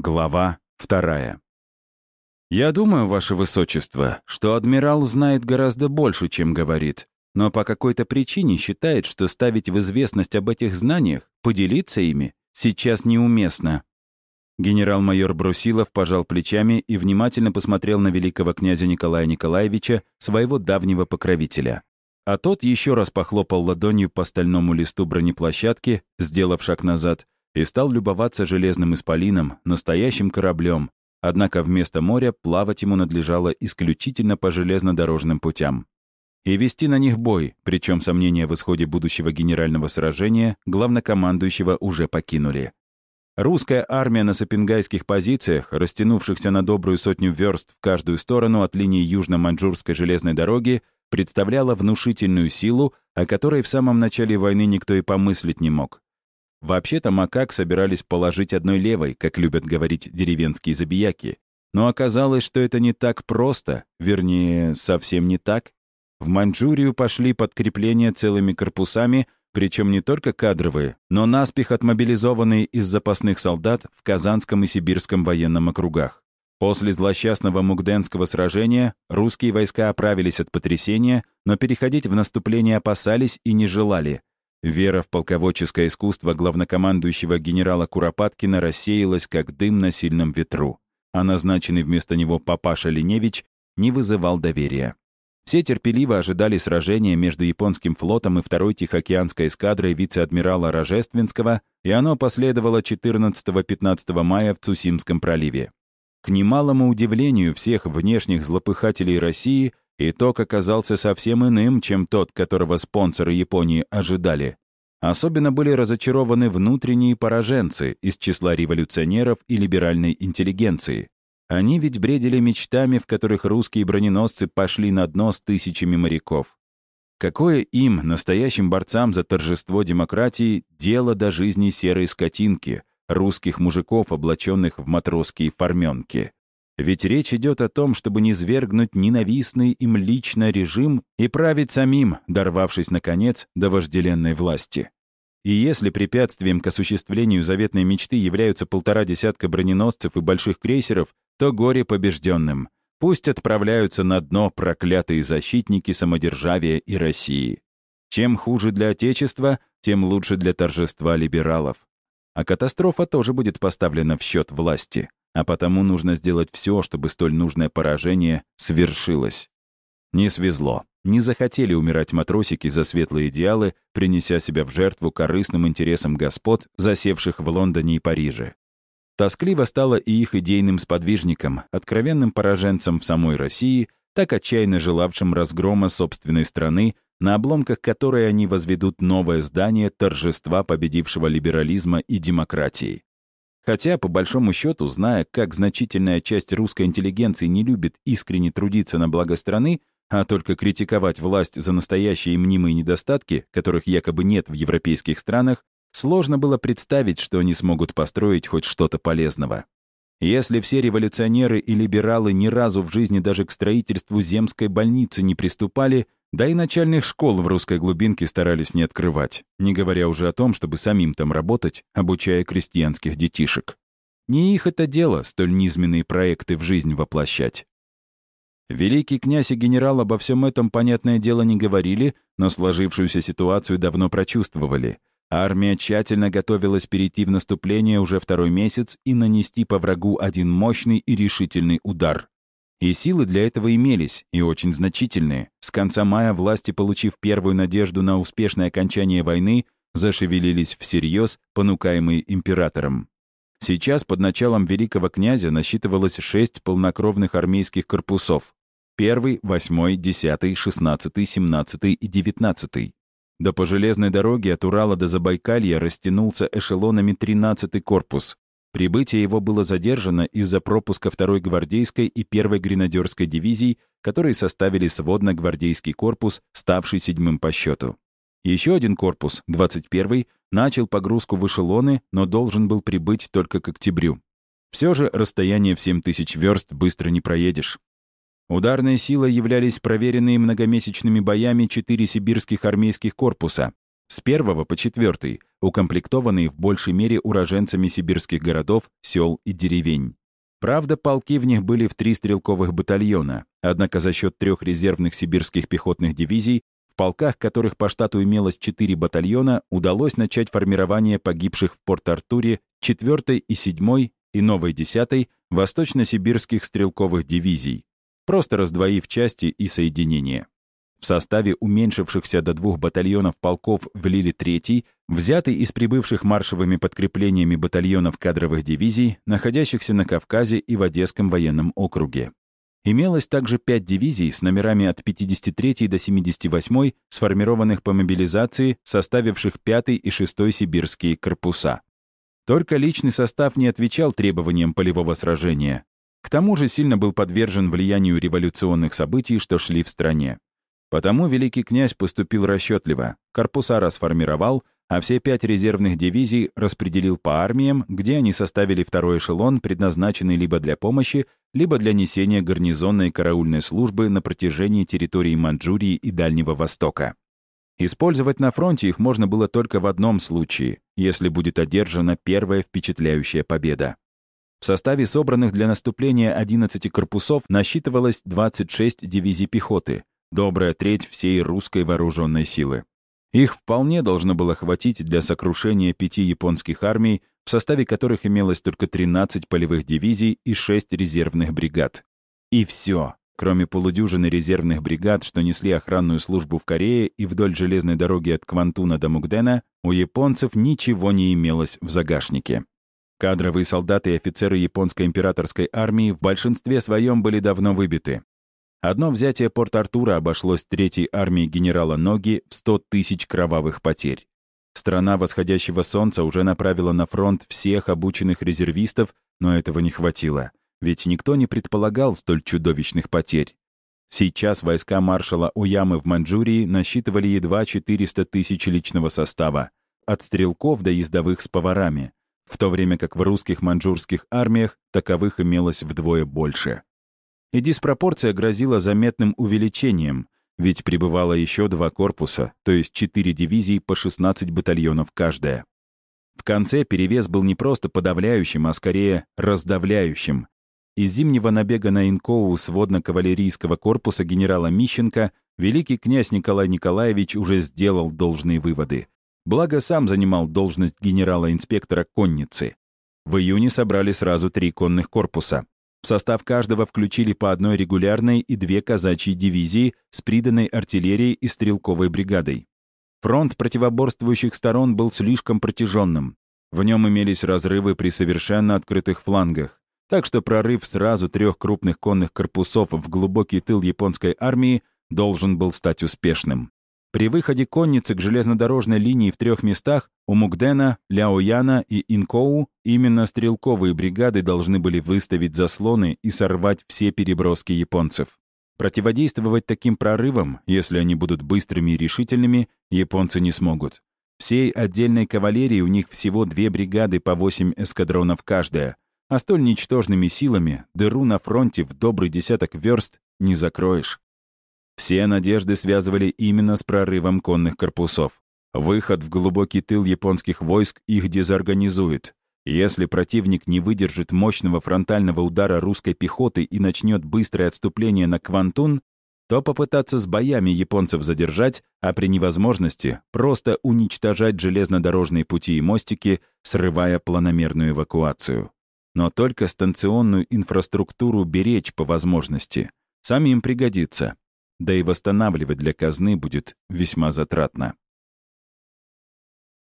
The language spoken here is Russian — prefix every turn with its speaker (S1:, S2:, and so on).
S1: Глава вторая. «Я думаю, Ваше Высочество, что адмирал знает гораздо больше, чем говорит, но по какой-то причине считает, что ставить в известность об этих знаниях, поделиться ими, сейчас неуместно». Генерал-майор Брусилов пожал плечами и внимательно посмотрел на великого князя Николая Николаевича, своего давнего покровителя. А тот еще раз похлопал ладонью по стальному листу бронеплощадки, сделав шаг назад — и стал любоваться железным исполином, настоящим кораблем, однако вместо моря плавать ему надлежало исключительно по железнодорожным путям. И вести на них бой, причем сомнения в исходе будущего генерального сражения главнокомандующего уже покинули. Русская армия на сапингайских позициях, растянувшихся на добрую сотню верст в каждую сторону от линии Южно-Маньчжурской железной дороги, представляла внушительную силу, о которой в самом начале войны никто и помыслить не мог. Вообще-то макак собирались положить одной левой, как любят говорить деревенские забияки. Но оказалось, что это не так просто, вернее, совсем не так. В Маньчжурию пошли подкрепления целыми корпусами, причем не только кадровые, но наспех отмобилизованные из запасных солдат в Казанском и Сибирском военном округах. После злосчастного Мугденского сражения русские войска оправились от потрясения, но переходить в наступление опасались и не желали, Вера в полководческое искусство главнокомандующего генерала Куропаткина рассеялась, как дым на сильном ветру, а назначенный вместо него папаша Леневич не вызывал доверия. Все терпеливо ожидали сражения между японским флотом и второй Тихоокеанской эскадрой вице-адмирала Рожественского, и оно последовало 14-15 мая в Цусимском проливе. К немалому удивлению всех внешних злопыхателей России Итог оказался совсем иным, чем тот, которого спонсоры Японии ожидали. Особенно были разочарованы внутренние пораженцы из числа революционеров и либеральной интеллигенции. Они ведь бредили мечтами, в которых русские броненосцы пошли на дно с тысячами моряков. Какое им, настоящим борцам за торжество демократии, дело до жизни серой скотинки, русских мужиков, облаченных в матросские форменки? Ведь речь идет о том, чтобы не свергнуть ненавистный им лично режим и править самим, дорвавшись, наконец, до вожделенной власти. И если препятствием к осуществлению заветной мечты являются полтора десятка броненосцев и больших крейсеров, то горе побежденным. Пусть отправляются на дно проклятые защитники самодержавия и России. Чем хуже для Отечества, тем лучше для торжества либералов. А катастрофа тоже будет поставлена в счет власти а потому нужно сделать все, чтобы столь нужное поражение свершилось. Не свезло. Не захотели умирать матросики за светлые идеалы, принеся себя в жертву корыстным интересам господ, засевших в Лондоне и Париже. Тоскливо стало и их идейным сподвижникам, откровенным пораженцам в самой России, так отчаянно желавшим разгрома собственной страны, на обломках которой они возведут новое здание торжества победившего либерализма и демократии. Хотя, по большому счету, зная, как значительная часть русской интеллигенции не любит искренне трудиться на благо страны, а только критиковать власть за настоящие и мнимые недостатки, которых якобы нет в европейских странах, сложно было представить, что они смогут построить хоть что-то полезного. Если все революционеры и либералы ни разу в жизни даже к строительству земской больницы не приступали, да и начальных школ в русской глубинке старались не открывать, не говоря уже о том, чтобы самим там работать, обучая крестьянских детишек. Не их это дело, столь низменные проекты в жизнь воплощать. Великий князь и генерал обо всем этом, понятное дело, не говорили, но сложившуюся ситуацию давно прочувствовали. Армия тщательно готовилась перейти в наступление уже второй месяц и нанести по врагу один мощный и решительный удар. И силы для этого имелись, и очень значительные. С конца мая власти, получив первую надежду на успешное окончание войны, зашевелились всерьез, понукаемые императором. Сейчас под началом великого князя насчитывалось шесть полнокровных армейских корпусов. Первый, восьмой, десятый, шестнадцатый, семнадцатый и девятнадцатый. Да по железной дороге от Урала до Забайкалья растянулся эшелонами тринадцатый корпус, Прибытие его было задержано из-за пропуска 2-й гвардейской и 1-й гренадерской дивизий, которые составили сводно-гвардейский корпус, ставший седьмым по счету. Еще один корпус, 21-й, начал погрузку в эшелоны, но должен был прибыть только к октябрю. Все же расстояние в 7 тысяч верст быстро не проедешь. Ударной силой являлись проверенные многомесячными боями четыре сибирских армейских корпуса, с первого по четвертый, укомплектованные в большей мере уроженцами сибирских городов, сел и деревень. Правда, полки в них были в три стрелковых батальона, однако за счет трех резервных сибирских пехотных дивизий, в полках которых по штату имелось четыре батальона, удалось начать формирование погибших в Порт-Артуре 4 и 7 и новой 10 восточно-сибирских стрелковых дивизий, просто раздвоив части и соединения. В составе уменьшившихся до двух батальонов полков влили третий, взятый из прибывших маршевыми подкреплениями батальонов кадровых дивизий, находящихся на Кавказе и в Одесском военном округе. Имелось также пять дивизий с номерами от 53 до 78 сформированных по мобилизации, составивших 5 и 6 сибирские корпуса. Только личный состав не отвечал требованиям полевого сражения. К тому же сильно был подвержен влиянию революционных событий, что шли в стране. Потому великий князь поступил расчетливо, корпуса расформировал, а все пять резервных дивизий распределил по армиям, где они составили второй эшелон, предназначенный либо для помощи, либо для несения гарнизонной караульной службы на протяжении территории Манчжурии и Дальнего Востока. Использовать на фронте их можно было только в одном случае, если будет одержана первая впечатляющая победа. В составе собранных для наступления 11 корпусов насчитывалось 26 дивизий пехоты, добрая треть всей русской вооруженной силы. Их вполне должно было хватить для сокрушения пяти японских армий, в составе которых имелось только 13 полевых дивизий и 6 резервных бригад. И все. Кроме полудюжины резервных бригад, что несли охранную службу в Корее и вдоль железной дороги от Квантуна до Мукдена, у японцев ничего не имелось в загашнике. Кадровые солдаты и офицеры японской императорской армии в большинстве своем были давно выбиты. Одно взятие Порт-Артура обошлось Третьей армии генерала Ноги в 100 тысяч кровавых потерь. Страна восходящего солнца уже направила на фронт всех обученных резервистов, но этого не хватило, ведь никто не предполагал столь чудовищных потерь. Сейчас войска маршала Уямы в Маньчжурии насчитывали едва 400 тысяч личного состава, от стрелков до ездовых с поварами, в то время как в русских маньчжурских армиях таковых имелось вдвое больше и диспропорция грозила заметным увеличением, ведь прибывало еще два корпуса, то есть четыре дивизии по 16 батальонов каждая. В конце перевес был не просто подавляющим, а скорее раздавляющим. Из зимнего набега на Инкоу сводно-кавалерийского корпуса генерала Мищенко великий князь Николай Николаевич уже сделал должные выводы. Благо сам занимал должность генерала-инспектора конницы. В июне собрали сразу три конных корпуса. В состав каждого включили по одной регулярной и две казачьи дивизии с приданной артиллерией и стрелковой бригадой. Фронт противоборствующих сторон был слишком протяженным. В нем имелись разрывы при совершенно открытых флангах. Так что прорыв сразу трех крупных конных корпусов в глубокий тыл японской армии должен был стать успешным. При выходе конницы к железнодорожной линии в трех местах у Мукдена, Ляояна и Инкоу именно стрелковые бригады должны были выставить заслоны и сорвать все переброски японцев. Противодействовать таким прорывам, если они будут быстрыми и решительными, японцы не смогут. Всей отдельной кавалерии у них всего две бригады по восемь эскадронов каждая, а столь ничтожными силами дыру на фронте в добрый десяток верст не закроешь. Все надежды связывали именно с прорывом конных корпусов. Выход в глубокий тыл японских войск их дезорганизует. Если противник не выдержит мощного фронтального удара русской пехоты и начнет быстрое отступление на Квантун, то попытаться с боями японцев задержать, а при невозможности просто уничтожать железнодорожные пути и мостики, срывая планомерную эвакуацию. Но только станционную инфраструктуру беречь по возможности. Самим пригодится да и восстанавливать для казны будет весьма затратно.